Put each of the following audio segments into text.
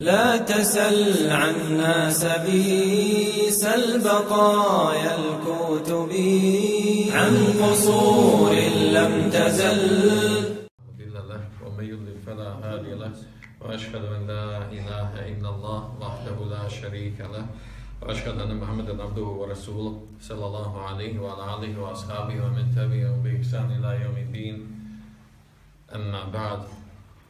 لا تسل عن ناس بي سل بقايا الكتب. عن قصور لم تزل. مضل ومن فلا هادي له وأشهد أن لا إله إلا الله وحده لا شريك له وأشهد أن محمدا عبده ورسوله صلى الله عليه وعلى آله وأصحابه ومن تبعهم بإحسان إلى يوم الدين. أما بعد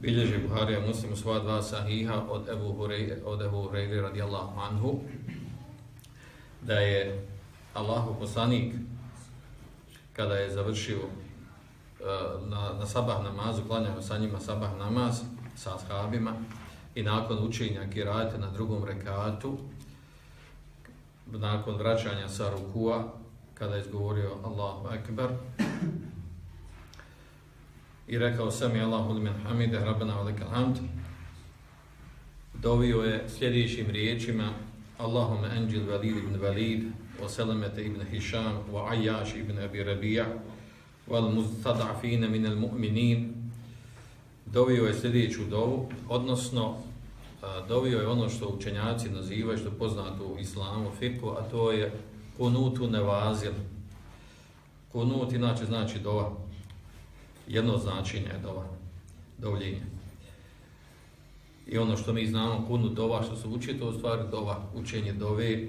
Bilježi Buharija muslim u svoja dva sahiha od Ebu Hureyre, od Ebu Hureyre radijallahu anhu da je Allahu poslanik kada je završio uh, na, na sabah namazu, klanjao sa njima sabah namaz sa ashabima i nakon učenja kirajte na drugom rekatu, nakon vraćanja sa rukua, kada je izgovorio Allahu Ekber, i rekao sami Allahu limen hamide rabbena velikel hamd. Dovio je sljedećim riječima Allahumma anjil walid ibn walid wa salamata ibn hisham wa ayyash ibn abi Rabija, wal mustad'afin min al mu'minin. Dovio je sljedeću dovu odnosno dovio je ono što učenjaci nazivaju što poznato u islamu fiku a to je kunutu nevazil. Kunut inače znači dova. Jedno značenje je dova, dovljenje. I ono što mi znamo, kunu dova, što se uči, to je stvari dova, učenje dove, e,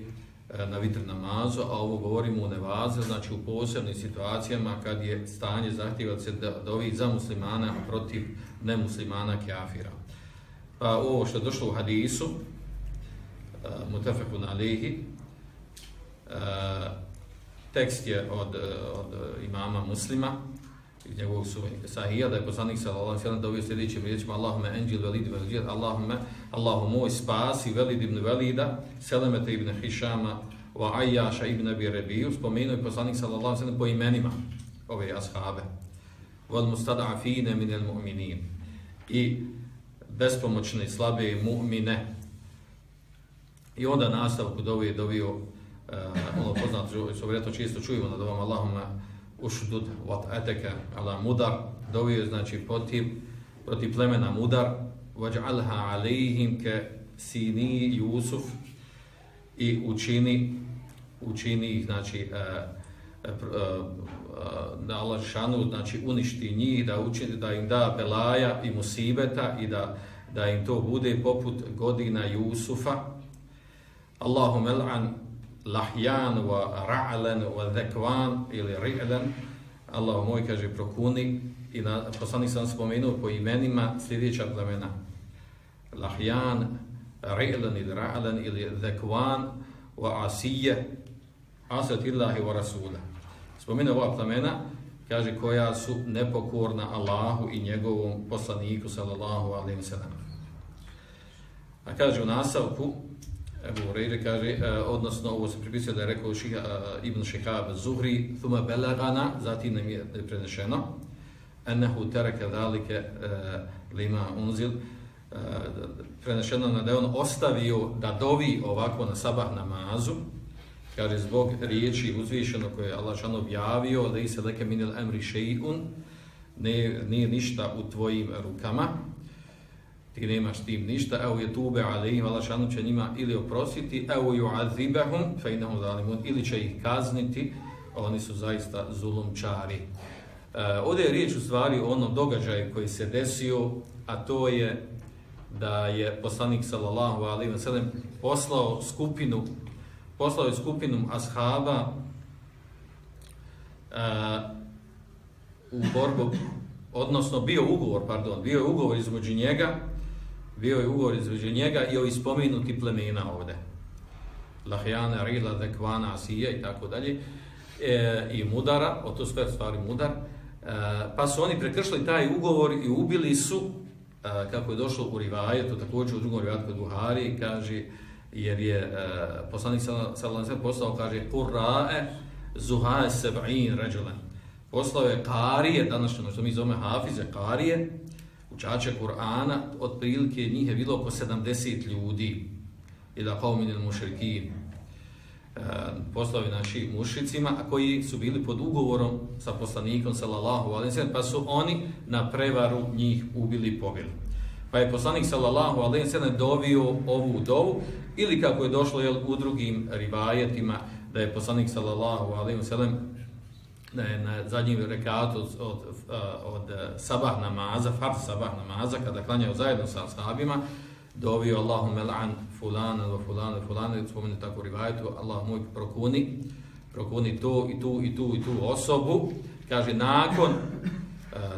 na vitr namazu, a ovo govorimo u nevaze, znači u posebnim situacijama kad je stanje zahtjeva se da dovi za muslimana protiv nemuslimana kjafira. Pa ovo što je došlo u hadisu, e, mutafekun alihi, e, tekst je od, od imama muslima, njegovog sahija, da je poslanik sallallahu alejhi ve sellem dovio sljedećim riječima Allahumme anjil velid velid Allahumma Allahu moj spasi velid ibn velida selamete ibn Hišama wa Ayyaša ibn Abi Rabiju spomenuo je poslanik sallallahu alejhi ve sellem po imenima ove ashabe. Wal mustad'afina min al mu'minin i bespomoćne slabe mu'mine. I onda nastavku dovio dovio uh, ono poznato što vjerojatno često čujemo na dovom Allahumma ušudud vat eteke ala mudar, dovio znači protiv, protiv plemena mudar, vađ'alha alejhim ke sini Jusuf i učini, učini ih, znači, e, e uh, da e, e, Allah šanu, znači uništi njih, da učini, da im da belaja i musibeta i da, da im to bude poput godina Jusufa. Allahum el'an lahjan wa ra'lan wa dhakwan ili ri'lan. Allah moj kaže prokuni i na poslanik sam spomenuo po imenima sljedeća plemena. Lahjan ri'lan ili ra'lan ili dhakwan wa asiyya asatillahi wa rasula spomenuo ova plemena kaže koja su nepokorna Allahu i njegovom poslaniku sallallahu alejhi ve sellem a kaže u nasavku Ebu Hureyre kaže, uh, odnosno ovo se pripisuje da je rekao šiha, uh, e, Ibn Šihab Zuhri, thuma belagana, zatim nam je prenešeno, ennehu tereke dalike uh, e, lima unzil, uh, prenešeno na da je on ostavio da dovi ovako na sabah namazu, kaže zbog riječi uzvišeno koje je Allah šan objavio, da se leke minil emri še'un, ne, nije ništa u tvojim rukama, ti nemaš tim ništa, evo je tube alejim, Allah šanu će njima ili oprositi, evo ju azibahum, fejnahum zalimun, ili će ih kazniti, oni su zaista zulumčari. E, ovdje je riječ u stvari o onom događaju koji se desio, a to je da je poslanik sallallahu alaihi wa sallam poslao skupinu, poslao je skupinu ashaba e, u borbu, odnosno bio ugovor, pardon, bio je ugovor između njega bio je ugovor između njega i ovi spomenuti plemena ovde. Lahjana, Rila, Dekvana, Asija i tako dalje. E, I Mudara, o to sve stvari Mudar. E, pa su oni prekršili taj ugovor i ubili su e, kako je došlo u rivajetu, također u drugom rivajetu kod Buhari, kaže, jer je e, poslanik sallallahu alejhi poslao kaže qurrae zuhae sab'in rajulan poslao je karije današnje ono što mi zovemo hafize karije učače Kur'ana otprilike njih je bilo oko 70 ljudi. Ila qaumin al-mushrikin uh, e, poslao naši mušicima a koji su bili pod ugovorom sa poslanikom sallallahu alejhi ve pa su oni na prevaru njih ubili i pobili. Pa je poslanik sallallahu alejhi sallam dovio ovu dovu ili kako je došlo jel, u drugim rivajetima da je poslanik sallallahu alejhi sallam da je na zadnjem rekatu od, od, od sabah namaza, fard sabah namaza, kada klanjao zajedno sa ashabima, dovio Allahum el'an fulana wa fulana wa fulana, spomenu tako rivajetu, Allah moj prokuni, prokuni to i tu i tu i tu osobu, kaže nakon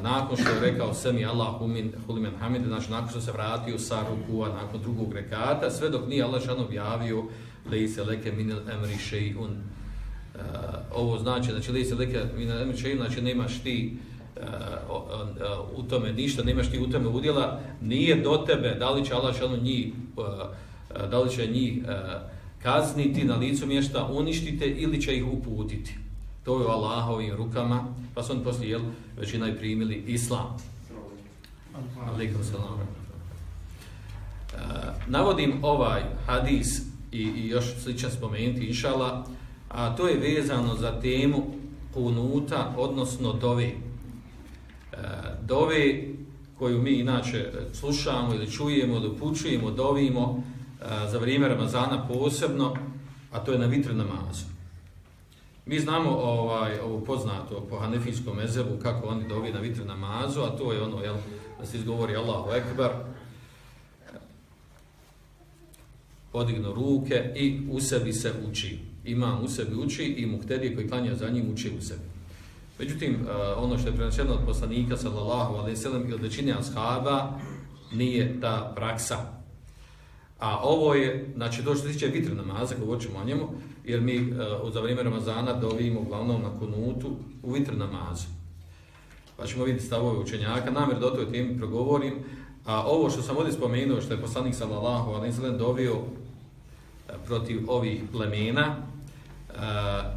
nakon što je rekao sami Allahu humin hulimen hamid, znači nakon što se vratio sa rukua nakon drugog rekata, sve dok nije Allah šan objavio lejse leke minel emri še'un. Uh, ovo znači, znači li se leka mi še'un, znači nemaš ti uh, uh, uh, u tome ništa, nemaš ti u tome udjela, nije do tebe, da li će Allah šan njih, uh, da li će njih uh, kazniti na licu mjesta, uništite ili će ih uputiti. To je u Allahovim rukama, pa su oni poslije, jel, većina i primili islam. Alikum salam. Uh, navodim ovaj hadis i, i još sličan spomenuti, inšala, a to je vezano za temu kunuta, odnosno dove. Uh, dove koju mi inače e, slušamo ili čujemo, dopučujemo, dovimo e, za vrijeme Ramazana posebno, a to je na vitr namazu. Mi znamo ovaj ovo poznato po hanefijskom mezebu kako oni dovi na vitr namazu, a to je ono jel, da se izgovori Allahu Ekber, podignu ruke i u sebi se uči. Ima u sebi uči i muhtedije koji klanja za njim uči u sebi. Međutim, e, ono što je prenačeno od poslanika sallallahu alaihi sallam od većine ashaba nije ta praksa. A ovo je, znači to što se tiče vitr namaza, govorit ćemo o njemu, jer mi uh, za vrijeme Ramazana dovijemo uglavnom na kunutu u vitr namazu. Pa ćemo vidjeti stavove učenjaka, namjer do toj temi progovorim. A ovo što sam ovdje spomenuo, što je poslanik sallallahu alaihi sallam dovio protiv ovih plemena, e,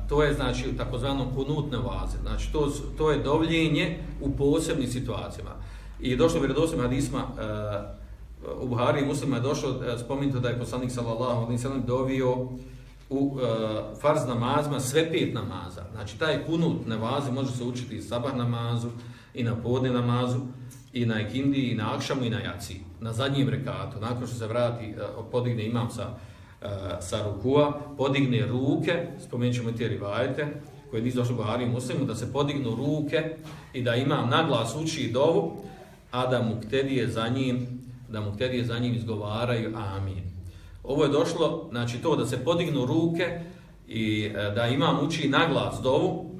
to je znači takozvano kunutne vaze. Znači to, to je dovljenje u posebnim situacijama. I došlo u redosim hadisma, e, u Buhari muslima je došlo e, spomenuto da je poslanik sallallahu alejhi ve sellem dovio u uh, farz namazima sve pet namaza. Znači taj kunut namazi može se učiti i sabah namazu i na podne namazu i na ikindi i na akšamu i na jaci. Na zadnjem rekatu, nakon što se vrati, uh, podigne imam sa, Eh, sa rukua, podigne ruke, spomenut ćemo te rivajete, koje nisu došli Buhari muslimu, da se podignu ruke i da imam naglas uči dovu, a da mu ktedije za njim da mu ktedije za njim izgovaraju amin. Ovo je došlo, znači to da se podignu ruke i eh, da imam uči naglas dovu,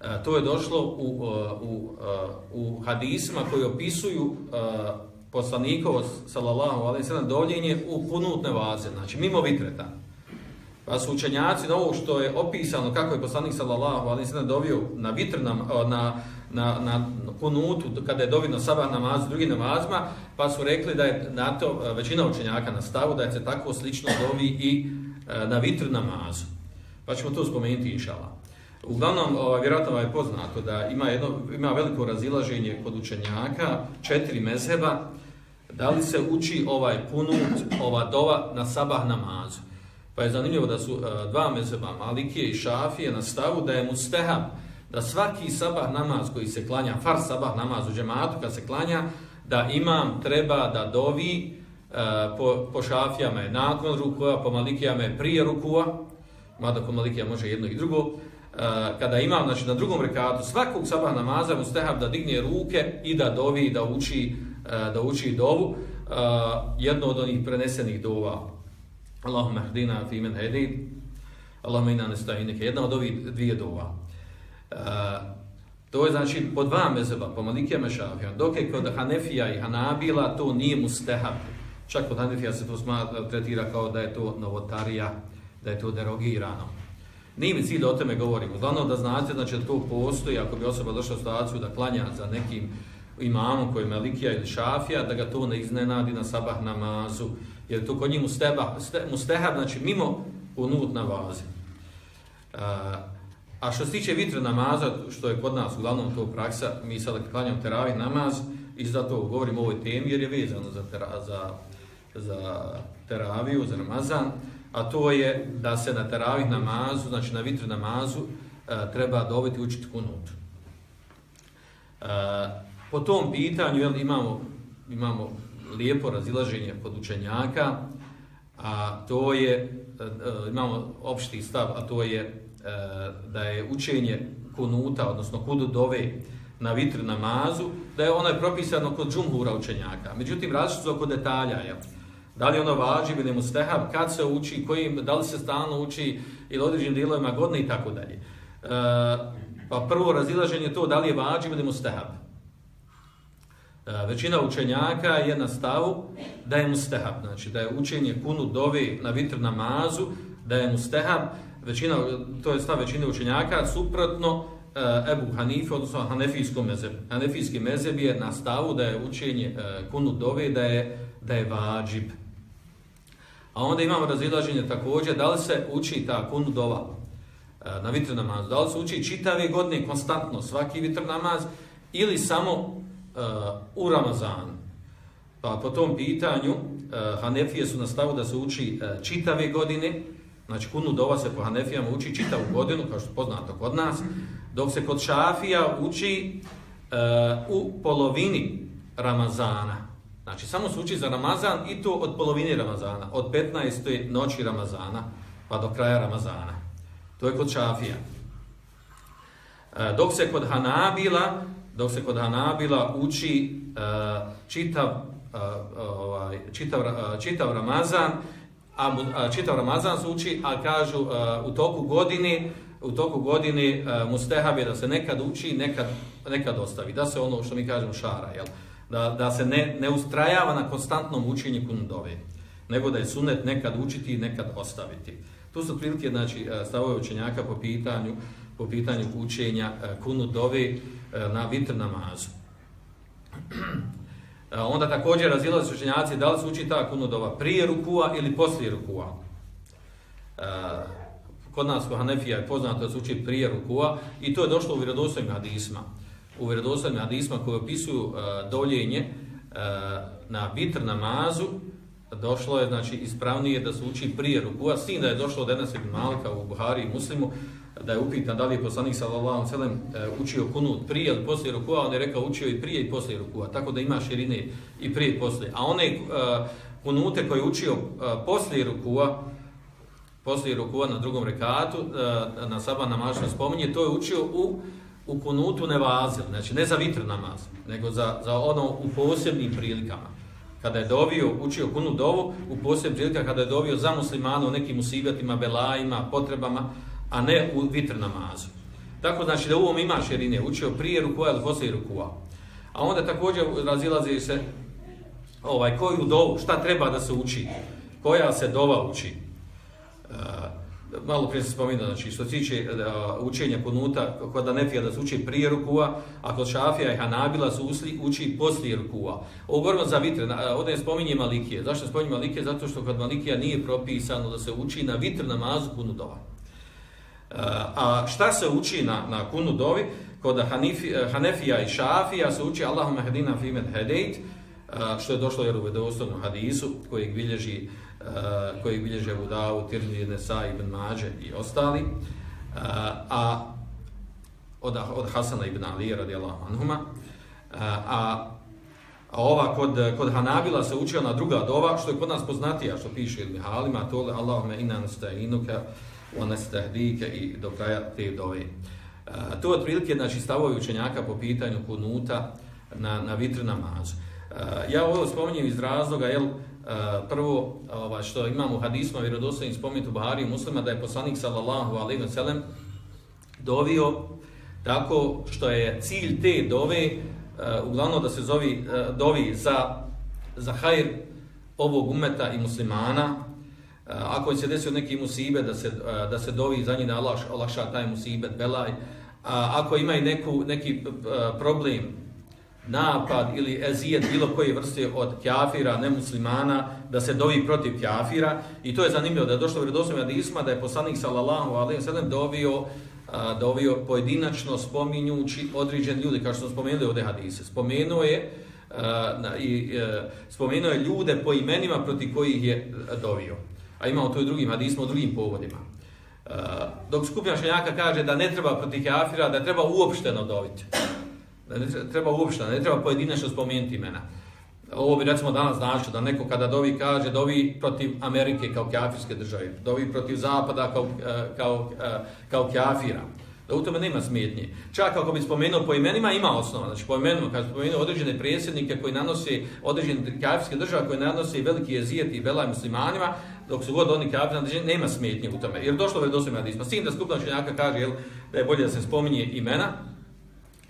eh, to je došlo u, u, u, u hadisima koji opisuju poslanikovo, sallallahu alaihi sallam, dovljenje u punutne vaze, znači mimo vitreta. Pa su učenjaci na ovo što je opisano kako je poslanik sallallahu alaihi sallam dovio na vitrnam, na, na, na kunutu, kada je dovino sabah namaz, drugi namazma, pa su rekli da je na to e, većina učenjaka na stavu, da je se tako slično dovi i e, na vitr namazu. Pa ćemo to spomenuti inšala. Uglavnom, ovaj, vjerojatno je poznato da ima, jedno, ima veliko razilaženje kod učenjaka, četiri mezheba, da li se uči ovaj punut, ova dova na sabah namazu. Pa je zanimljivo da su uh, dva mezheba, Malikije i Šafije, na stavu da je mustehab, da svaki sabah namaz koji se klanja, far sabah namaz u džematu kad se klanja, da imam treba da dovi uh, po, po šafijama je nakon rukua, po malikijama je prije rukua, mada po malikija može jedno i drugo, Eh, kada imam znači, na drugom rekatu svakog sabah namaza mu stehab da digne ruke i da dovi, da uči, eh, da uči dovu, eh, jedno od onih prenesenih dova. Allahumma hdina fi men hedid, Allahumma inna nesta'inika, jedna od ovih dvije dova. To je znači po dva mezeba, po Malikijama Šafijama, dok je kod Hanefija i Hanabila to nije mustehab. Čak kod Hanefija se to smatra, tretira kao da je to novotarija, da je to derogirano. Nije mi cilj da o tome govorim. Uglavnom da znate znači, da to postoji, ako bi osoba došla u situaciju da klanja za nekim imamom koji je Malikija ili Šafija, da ga to ne iznenadi na sabah namazu, jer to kod njih mustehab, znači mimo unut na vazi. A što se tiče vitre namaza, što je kod nas uglavnom to praksa, mi sad klanjamo teravih namaz i zato govorimo o ovoj temi jer je vezano za, tera, za, za teraviju, za namazan, a to je da se na teravih namazu, znači na vitr namazu, e, treba dobiti učiti kunut. E, po tom pitanju jel, imamo, imamo lijepo razilaženje kod učenjaka, a to je, e, imamo opšti stav, a to je E, da je učenje kunuta, odnosno kudu dove na vitr namazu, da je ono je propisano kod džumhura učenjaka. Međutim, različite su oko detalja. Je. Da li ono važi ili mustahab, kad se uči, kojim, da li se stalno uči ili određenim dijelovima godine i tako dalje. E, pa prvo razilaženje je to da li je važi ili mustahab. E, većina učenjaka je na stavu da je mustahab, znači da je učenje kunu dovi na vitr namazu, da je mustahab, većina, to je stav većine učenjaka, suprotno uh, Ebu Hanife, odnosno Hanefijskom mezebu. Hanefijski mezeb je na stavu da je učenje e, kunu dove, da je, da je vađib. A onda imamo razilaženje također, da li se uči ta kunu dova e, na vitr namaz, da li se uči čitave godine konstantno svaki vitr namaz ili samo uh, u Ramazanu. Pa po tom pitanju uh, Hanefije su nastavu da se uči uh, čitave godine, Znači, kunu dova se po Hanefijama uči čitavu godinu, kao što poznato kod nas, dok se kod Šafija uči uh, u polovini Ramazana. Znači, samo se uči za Ramazan i to od polovine Ramazana, od 15. noći Ramazana pa do kraja Ramazana. To je kod Šafija. Uh, dok se kod Hanabila, dok se kod Hanabila uči uh, čitav, e, ovaj, čitav, čitav Ramazan, a, a čitav Ramazan se uči, a kažu u toku godine u toku godine mustehab je da se nekad uči, nekad, nekad ostavi. Da se ono što mi kažemo šara, jel? Da, da se ne, ne ustrajava na konstantnom učenju kunudove, nego da je sunet nekad učiti i nekad ostaviti. Tu su prilike znači, e, stavove učenjaka po pitanju, po pitanju učenja e, kunudove e, na vitr namazu. Onda također razilaze učenjaci da li se uči ta kunudova prije rukua ili poslije rukua. Kod nas kod Hanefija je poznato da se uči prije rukua i to je došlo u vjerodostojnim hadisma. U vjerodostojnim hadisma koji opisuju uh, doljenje uh, na bitr namazu, došlo je, znači, ispravnije da se uči prije rukua, s tim da je došlo od Enes ibn Malika u Buhari i Muslimu, da je upitan da li je poslanik sallallahu alejhi ve sellem e, učio kunut prije ili poslije rukua, on je rekao učio i prije i poslije rukua, tako da ima širine i prije i poslije. A one uh, kunute koje je učio uh, poslije rukua, poslije rukua na drugom rekatu, uh, na sabah namazu spominje, to je učio u u kunutu nevazil, znači ne za vitr namaz, nego za, za ono u posebnim prilikama. Kada je dovio, učio kunut dovu, u posebnim prilikama, kada je dovio za muslimana u nekim usibatima, belajima, potrebama, a ne u vitr namazu. Tako znači da u ovom ima širine, učio prije rukua ili poslije rukua. A onda također razilazi se ovaj, koju dovu, šta treba da se uči, koja se dova uči. E, malo prije se spominu, znači što se tiče uh, učenja kunuta, kod Anefija da se uči prije rukua, a kod Šafija i Hanabila se usli, uči poslije rukua. Ovo govorimo za vitre, uh, ovdje ne spominje Malikije. Zašto spominje Malikije? Zato što kod Malikija nije propisano da se uči na vitr namazu kunutova. E, a šta se uči na, na kunu dovi? Kod Hanifi, e, Hanefija i Šafija se uči Allahumma hadina fimet hedejt, što je došlo jer u vedovostavnom hadisu koji bilježi Eh, koji bilježe u Davu, Tirni, Nesa, Ibn Mađe i ostali. Eh, a od, od Hasana ibn Ali radijallahu anhuma. Eh, a, a ova kod, kod Hanabila se učio na druga dova, što je kod nas poznatija, što piše Ibn Halima, to je Allahumma inna nasta'inuka, one stehdike i do kraja te dove. Uh, to je otprilike znači, stavovi učenjaka po pitanju kunuta na, na vitr namazu. Uh, ja ovo spominjem iz razloga, jel, uh, E, prvo ovaj, što imamo u hadismu, vjerodostojnim spomenuti u Buhari muslima, da je poslanik sallallahu alaihi wa sallam dovio tako što je cilj te dove uh, uglavnom da se zovi, uh, dovi za, za hajr ovog umeta i muslimana, ako se desio neki musibet da se da se dovi za njih da Allah olakša taj musibet belaj. Ako ima i neku neki problem napad ili ezijet bilo koje vrste od kafira, nemuslimana, da se dovi protiv kafira. I to je zanimljivo da je došlo u hadisma da je poslanik sallallahu alaihi sallam dovio, a, dovio pojedinačno spominjući određen ljudi, kao što smo spomenuli ovdje hadise. Spomenuo je, a, i, a, spomenuo je ljude po imenima protiv kojih je e, dovio. A imamo to i drugim hadisma, u drugim povodima. A, dok skupina šenjaka kaže da ne treba protiv kafira, da treba uopšteno doviti da ne treba uopšte, ne treba pojedinačno spomenuti imena. Ovo bi recimo danas značilo da neko kada dovi kaže dovi protiv Amerike kao kafirske države, dovi protiv Zapada kao, e, kao, e, kao kafira. Da u tome nema smetnje. Čak ako bi spomenuo po imenima, ima osnova. Znači po imenima, kad spomenuo određene presjednike koji nanose određene kafirske države, koji nanose veliki jezijet i belaj muslimanima, dok su god oni kafirni, nema smetnje u tome. Jer došlo je do svema disma. S tim da skupna čenjaka kaže jel, da je bolje da se spominje imena,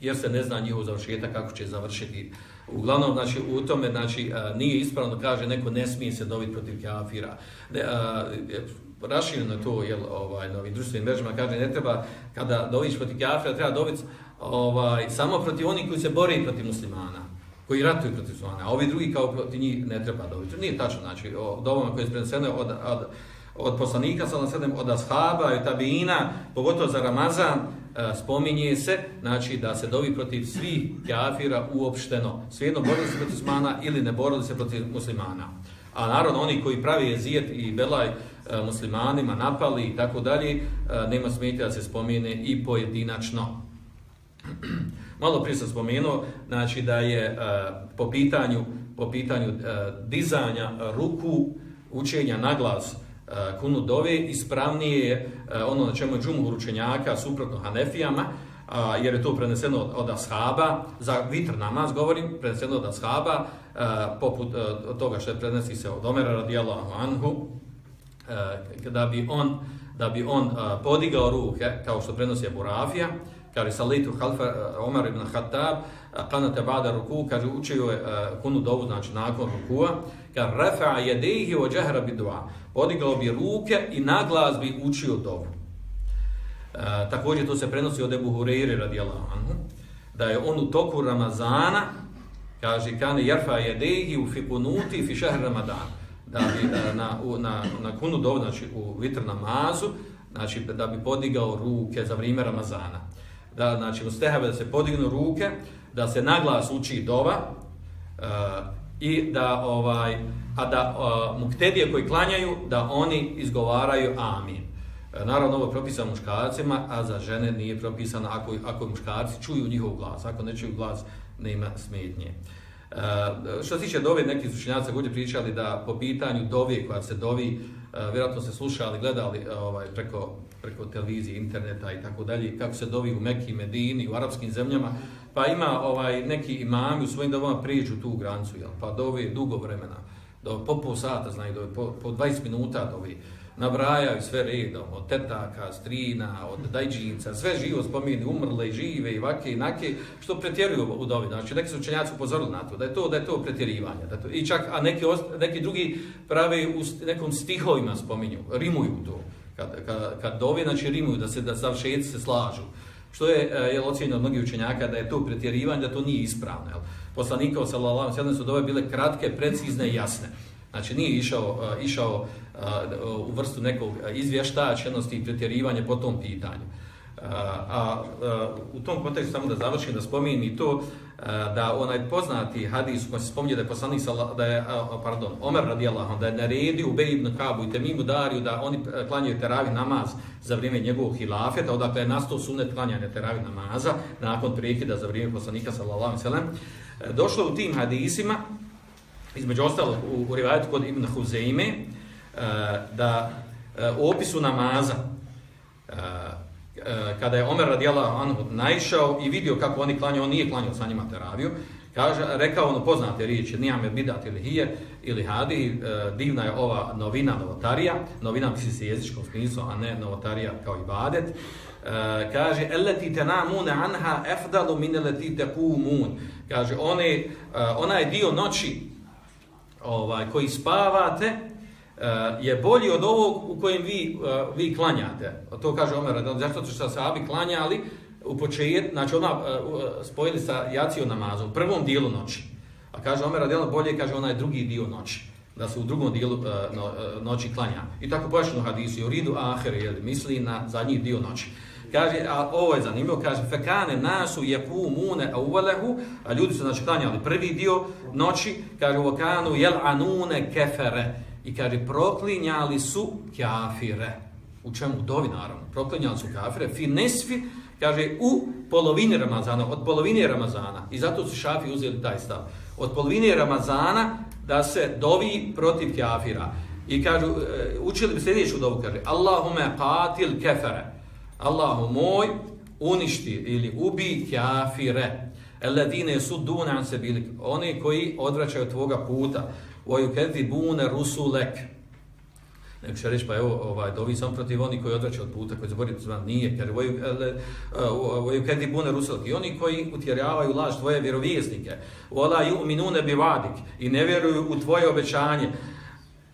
jer se ne zna njihov završetak kako će završiti. Uglavnom, znači, u tome znači, nije ispravno da kaže neko ne smije se dobiti protiv kafira. Ne, a, rašireno je to jel, ovaj, na ovim društvenim mrežama, kaže ne treba, kada doviš protiv kafira, treba dobiti ovaj, samo protiv onih koji se bore protiv muslimana, koji ratuju protiv muslimana, a ovi drugi kao protiv njih ne treba dobiti. Nije tačno, znači, od ovoma koje je preneseno od, od, od poslanika, od ashaba i tabina, pogotovo za Ramazan, E, spominje se znači da se dovi protiv svih kafira uopšteno. Svejedno borili se protiv muslimana ili ne borili se protiv muslimana. A naravno oni koji pravi jezijet i belaj e, muslimanima napali i tako dalje, e, nema smetnje da se spomine i pojedinačno. Malo prije sam spomenuo znači da je po pitanju po pitanju dizanja ruku učenja na glas Eh, kunu dove ispravnije je eh, ono na čemu je džumhur učenjaka suprotno Hanefijama, eh, jer je to preneseno od, od ashaba, za vitr namaz govorim, preneseno od ashaba, poput uh, toga što je prenesi se od Omera radijallahu anhu, uh, da bi on, da bi on podigao ruke, kao što prenosi Abu Rafija, kaže salitu halfa Omer Omar ibn Khattab, kanate bada ruku, kaže učio je uh, kunu dovu, znači nakon rukua, Kad rafa jedehi o džahra bi dua, podigao bi ruke i naglas bi učio dovu. E, također to se prenosi od Ebu Hureyre radijallahu anhu, da je on u toku Ramazana, kaže, kane jerfa jedehi u fikunuti fi šehr Ramadan, da bi da, na, u, na, na kunu dovu, znači u vitr namazu, znači da bi podigao ruke za vrijeme Ramazana. Da, znači, u stehave da se podignu ruke, da se naglas uči dova, uh, i da ovaj a da a, muktedije koji klanjaju da oni izgovaraju amin. E, naravno ovo je propisano muškarcima, a za žene nije propisano ako ako muškarci čuju njihov glas, ako ne čuju glas nema smetnje. Uh, što se tiče dove, neki slušenjaci gdje pričali da po pitanju dove koja se dovi, uh, vjerojatno se slušali, gledali uh, ovaj, preko, preko televizije, interneta i tako dalje, kako se dovi u Mekiji, Medini, u arapskim zemljama, pa ima ovaj neki imami u svojim dovama priđu tu grancu, jel? pa dovi dugo vremena, do, po pol sata, znaju, do, po, po 20 minuta dovi, nabrajaju sve redom, od tetaka, strina, od dajđinca, sve živo spomeni, umrle, žive i vake i nake, što pretjeruju u dovi. Znači, neki su učenjaci upozorili na to, da je to, da je to pretjerivanje. Da to, I čak, a neki, neki drugi prave u nekom stihovima spominju, rimuju to. Kad, kad, kad dovi, znači rimuju, da se da završeci se slažu što je e, je ocjenjeno od mnogih učenjaka da je to pretjerivanje, da to nije ispravno. Jel? Poslanikao sallallahu alejhi ve su dove bile kratke, precizne i jasne. Znači nije išao, e, išao e, u vrstu nekog izvještačenosti i pretjerivanja po tom pitanju. A, a u tom kontekstu samo da završim da spomenem i to da onaj poznati hadis koji se spominje da je poslanik da je uh, pardon Omer radijallahu da je naredio Ubej ibn Kabu i Temimu Dariju da oni e, klanjaju teravih namaz za vrijeme njegovog hilafeta, odakle je nastao sunnet klanjanja teravih namaza nakon prekida za vrijeme poslanika sallallahu alejhi ve sellem. Došlo u tim hadisima između ostalog u, u rivajetu kod Ibn Huzeime e, da e, u opisu namaza E, kada je Omer radijala anhu naišao i vidio kako oni klanjaju, on nije klanjao sa njima teraviju, kaže, rekao ono poznate riječi, je bidat ili hije ili hadi, e, divna je ova novina novotarija, novina misli se jezičkom smislu, a ne novotarija kao i badet, e, kaže, eleti te namune anha efdalu mineleti te kumun, kaže, one, onaj dio noći ovaj, koji spavate, Eh, je bolji od ovog u kojem vi, eh, vi klanjate. To kaže Omer, zašto što se sahabi klanjali u počet, znači ona eh, spojili sa jacijom namazom, u prvom dijelu noći. A kaže Omer radijalno bolje, kaže onaj drugi dio noći da se u drugom dijelu no, noći klanja. I tako pojašnjeno hadisu, u ridu aher, jel, misli na zadnji dio noći. Kaže, a ovo je zanimljivo, kaže, fekane nasu je mune a a ljudi su znači klanjali prvi dio noći, kaže, uvokanu jel anune kefere, i kaže, proklinjali su kafire. U čemu? Dovi, naravno. Proklinjali su kafire. Fi nesfi, kaže, u polovini Ramazana, od polovine Ramazana. I zato su šafi uzeli taj stav. Od polovine Ramazana da se dovi protiv kafira. I kažu, e, učili bi sljedeću dovu, kaže, Allahume qatil kefere. Allahu moj, uništi ili ubi kafire. Eladine su dunan an bili, Oni koji odvraćaju od tvoga puta. وَيُكَذِبُونَ رُسُولَكَ rusulek. Će reći, pa evo, ovaj, dovi sam protiv oni koji odvraćaju od puta, koji zaboravaju zvan, nije, jer voju e, kedi bune rusulak. I oni koji utjerjavaju laž tvoje vjerovijesnike, vola ju minune bivadik, i ne vjeruju u tvoje obećanje,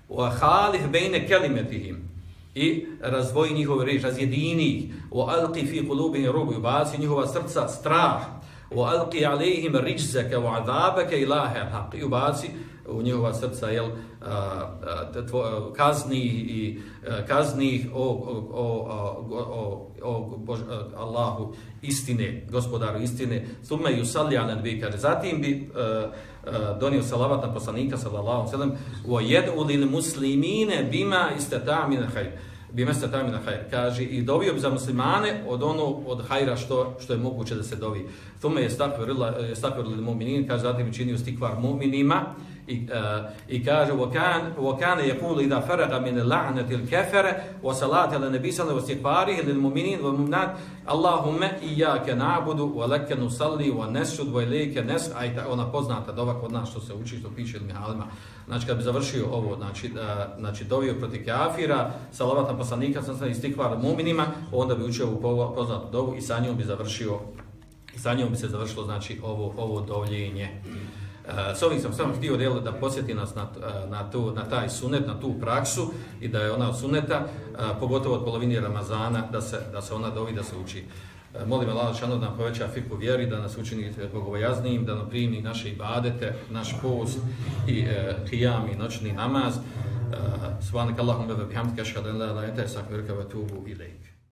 wa halih bejne kelimetihim, i razvoji njihove reči, razjedini ih, o alqi fi qulubihim rubu, i baci njihova srca strah, o alqi alejhim riđzeke, o adabeke ilahe, i ubaci u njihova srca, jel, kazni i kazni o, o, o, o, o, Bož, Allahu istine, gospodaru istine, sume ju ala nabi kaže, zatim bi uh, donio salavat na poslanika, sallallahu sallam, o jedu lil muslimine bima istata min hajr bi mesta tamina hajr. Kaže, i dovio bi za muslimane od ono, od hajra što, što je moguće da se dovi. Tome je stakver ili mu'minin, kaže, zatim činio stikvar mu'minima, i, uh, i kaže wa kana yaqulu idha faraga min al-la'nati al-kafara wa salati ala nabi sallallahu alayhi wa sallam lil mu'minin wal mu'minat Allahumma iyyaka na'budu wa nusalli wa nasjud wa ta ona poznata dova kod nas što se uči što piše ili mihalima znači kad bi završio ovo znači uh, znači dovio protiv kafira salavat na poslanika sam se istikvar mu'minima onda bi učio ovu poznatu dovu i sa njom bi završio i sa njom bi se završilo znači ovo ovo dovljenje Mm s ovim sam samo htio djel, da posjeti nas na, eh, na, tu, na taj sunet, na tu praksu i da je ona od suneta, eh, pogotovo od polovine Ramazana, da se, da se ona dovi, da se uči. Eh, molim Allah šano da nam poveća fiku vjeri, da nas učini bogovojaznijim, da nam primi naše ibadete, naš post i e, hijam i noćni namaz. Uh, Svanak Allahum bebe bihamdika an la ilaha illa anta astaghfiruka wa atubu ilayk.